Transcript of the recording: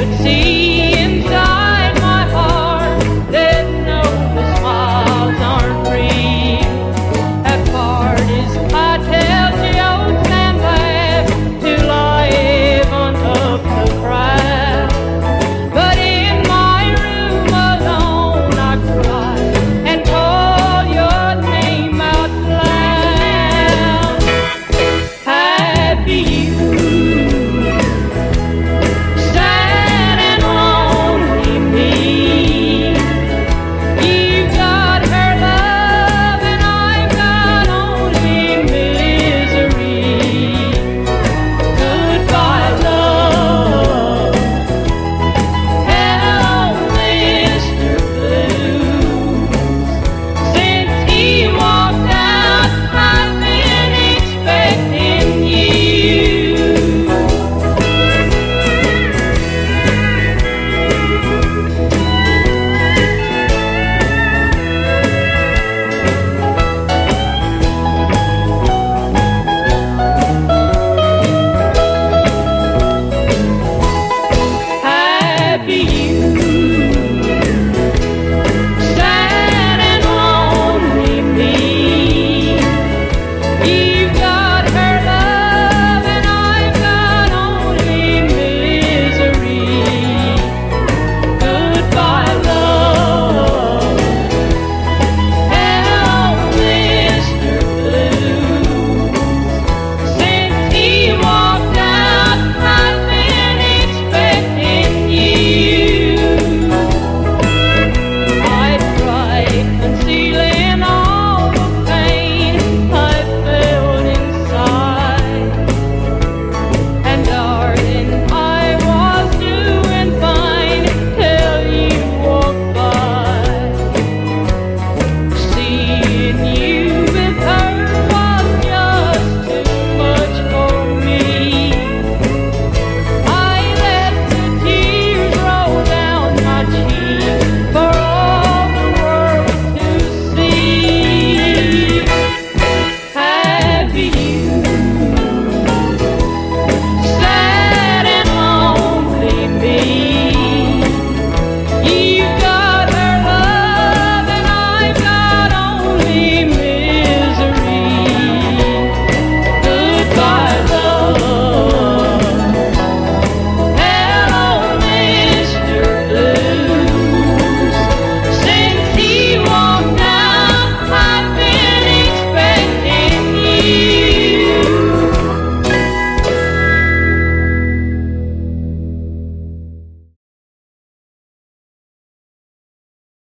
could see.